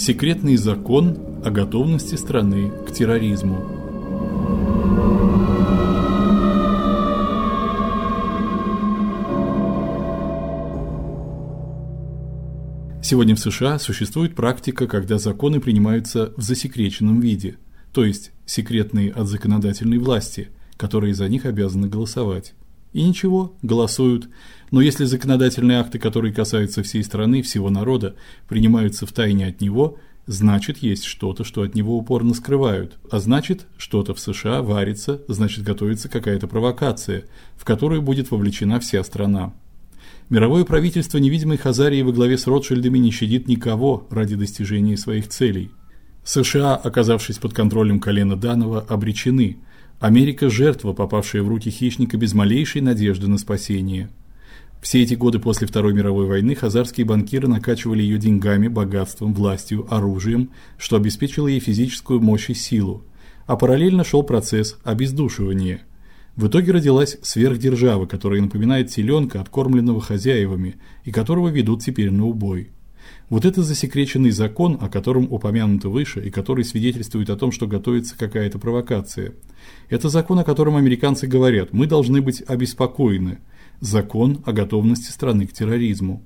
Секретный закон о готовности страны к терроризму. Сегодня в США существует практика, когда законы принимаются в засекреченном виде, то есть секретные от законодательной власти, которые за них обязаны голосовать. И ничего, голосуют. Но если законодательные акты, которые касаются всей страны, всего народа, принимаются в тайне от него, значит, есть что-то, что от него упорно скрывают. А значит, что-то в США варится, значит, готовится какая-то провокация, в которую будет вовлечена вся страна. Мировое правительство невидимой Хазарии во главе с Ротшильдами не щадит никого ради достижения своих целей. США, оказавшись под контролем колена Данова, обречены – Америка жертва, попавшая в руки хищника без малейшей надежды на спасение. Все эти годы после Второй мировой войны хазарские банкиры накачивали ее деньгами, богатством, властью, оружием, что обеспечило ей физическую мощь и силу. А параллельно шел процесс обездушивания. В итоге родилась сверхдержава, которая напоминает теленка, откормленного хозяевами, и которого ведут теперь на убой. Вот это засекреченный закон, о котором упомянуто выше и который свидетельствует о том, что готовится какая-то провокация. Это закон, о котором американцы говорят: "Мы должны быть обеспокоены". Закон о готовности страны к терроризму.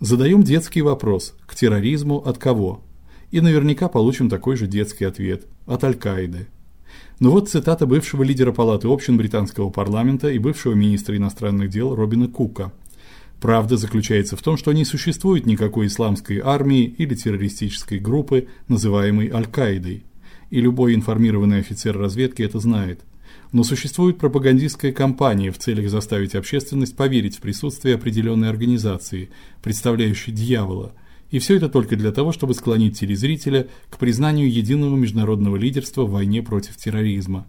Задаем детский вопрос: к терроризму от кого? И наверняка получим такой же детский ответ от Аль-Каиды. Ну вот цитата бывшего лидера Палаты общин британского парламента и бывшего министра иностранных дел Робина Кука. Правда заключается в том, что не существует никакой исламской армии или террористической группы, называемой Аль-Каидой. И любой информированный офицер разведки это знает. Но существует пропагандистская кампания в целях заставить общественность поверить в присутствие определенной организации, представляющей дьявола. И все это только для того, чтобы склонить телезрителя к признанию единого международного лидерства в войне против терроризма.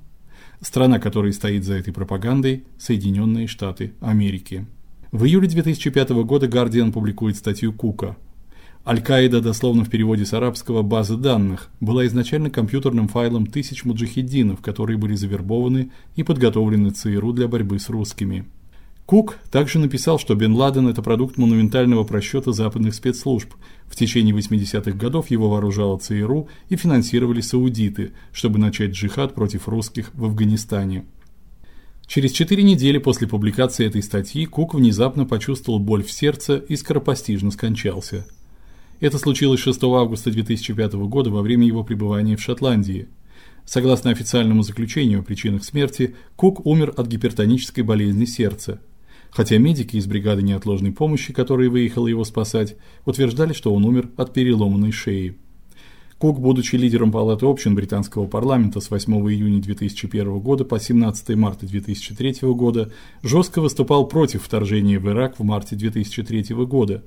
Страна, которая стоит за этой пропагандой Соединенные Штаты Америки. В июле 2005 года Guardian публикует статью Кука. Аль-Каида, дословно в переводе с арабского база данных, была изначально компьютерным файлом тысяч муджахиддинов, которые были завербованы и подготовлены ЦРУ для борьбы с русскими. Кук также написал, что Бен Ладен это продукт монументального просчета западных спецслужб. В течение 80-х годов его вооружала ЦРУ и финансировали саудиты, чтобы начать джихад против русских в Афганистане. Через четыре недели после публикации этой статьи Кук внезапно почувствовал боль в сердце и скоропостижно скончался. Это случилось 6 августа 2005 года во время его пребывания в Шотландии. Согласно официальному заключению о причинах смерти, Кук умер от гипертонической болезни сердца. Хотя медики из бригады неотложной помощи, которая выехала его спасать, утверждали, что он умер от переломанной шеи. Кук, будучи лидером Палаты общин британского парламента с 8 июня 2001 года по 17 марта 2003 года, жестко выступал против вторжения в Ирак в марте 2003 года.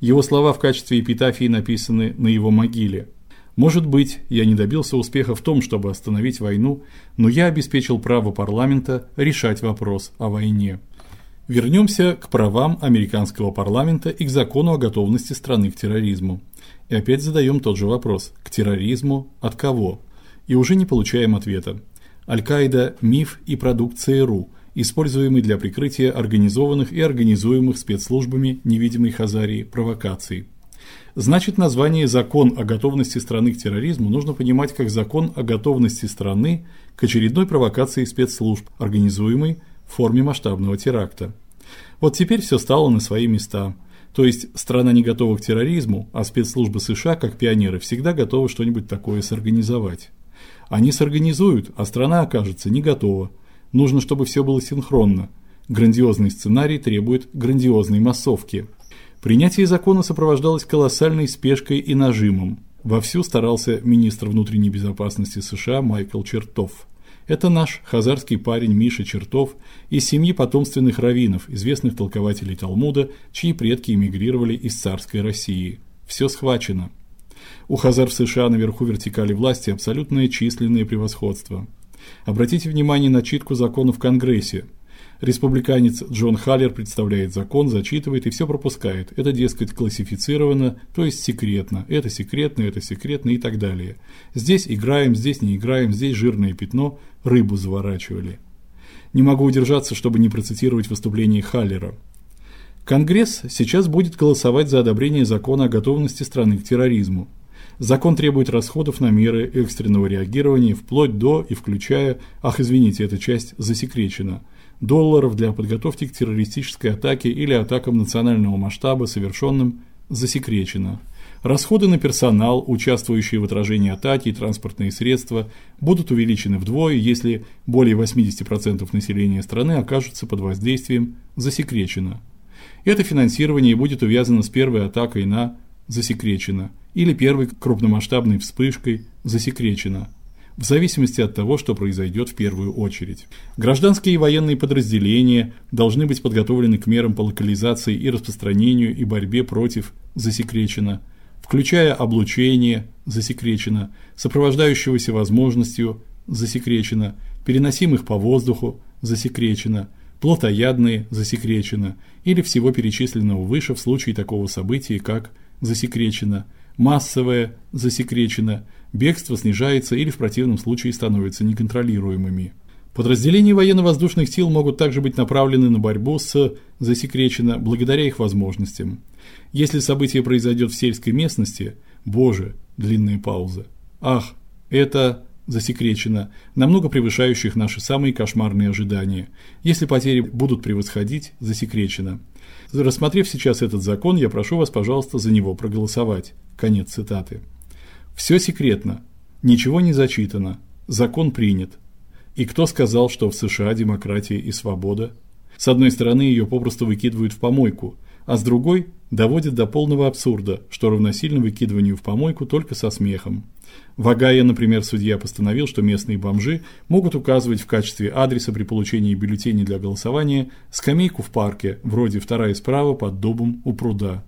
Его слова в качестве эпитафии написаны на его могиле. Может быть, я не добился успеха в том, чтобы остановить войну, но я обеспечил право парламента решать вопрос о войне. Вернемся к правам американского парламента и к закону о готовности страны к терроризму. И опять задаем тот же вопрос: к терроризму от кого? И уже не получаем ответа. Аль-Каида миф и продукт ЦРУ, используемый для прикрытия организованных и организуемых спецслужбами невидимой Хазарии провокаций. Значит, название Закон о готовности страны к терроризму нужно понимать как закон о готовности страны к очередной провокации спецслужб, организуемой в форме масштабного теракта. Вот теперь все стало на свои места. То есть страна не готова к терроризму, а спецслужбы США, как пионеры, всегда готовы что-нибудь такое сорганизовать. Они сорганизуют, а страна окажется не готова. Нужно, чтобы все было синхронно. Грандиозный сценарий требует грандиозной массовки. Принятие закона сопровождалось колоссальной спешкой и нажимом. Вовсю старался министр внутренней безопасности США Майкл Чертов. Это наш хазарский парень Миша Чертов из семьи потомственных раввинов, известных толкователей Талмуда, чьи предки эмигрировали из царской России. Все схвачено. У хазар в США наверху вертикали власти абсолютное численное превосходство. Обратите внимание на читку закона в Конгрессе. Республиканец Джон Халлер представляет закон, зачитывает и все пропускает. Это, дескать, классифицировано, то есть секретно. Это секретно, это секретно и так далее. Здесь играем, здесь не играем, здесь жирное пятно, рыбу заворачивали. Не могу удержаться, чтобы не процитировать выступление Халлера. Конгресс сейчас будет голосовать за одобрение закона о готовности страны к терроризму. Закон требует расходов на меры экстренного реагирования вплоть до и включая, ах, извините, эта часть засекречена, долларов для подготовки к террористической атаке или атакам национального масштаба, совершенным засекречено. Расходы на персонал, участвующий в отражении атаки и транспортные средства будут увеличены вдвое, если более 80% населения страны окажутся под воздействием засекречено. Это финансирование будет увязано с первой атакой на засекречено или первой крупномасштабной вспышкой засекречено в зависимости от того, что произойдет в первую очередь. Гражданские и военные подразделения должны быть подготовлены к мерам по локализации и распространению и борьбе против засекречено включая облучение, засекречено, сопровождающегося возможностью, засекречено, переносимых по воздуху, засекречено, плотоядные, засекречено, или всего перечисленного выше в случае такого события, как засекречено, массовое, засекречено, бегство снижается или в противном случае становится неконтролируемыми. Подразделения военно-воздушных сил могут также быть направлены на борьбу с засекречено благодаря их возможностям. Если событие произойдет в сельской местности, боже, длинная пауза. Ах, это засекречено, намного превышающих наши самые кошмарные ожидания. Если потери будут превосходить, засекречено. Рассмотрев сейчас этот закон, я прошу вас, пожалуйста, за него проголосовать. Конец цитаты. Все секретно, ничего не зачитано, закон принят. И кто сказал, что в США демократия и свобода? С одной стороны, ее попросту выкидывают в помойку, а с другой доводят до полного абсурда, что равносильно выкидыванию в помойку только со смехом. В Огайо, например, судья постановил, что местные бомжи могут указывать в качестве адреса при получении бюллетеней для голосования скамейку в парке, вроде вторая справа под дубом у пруда.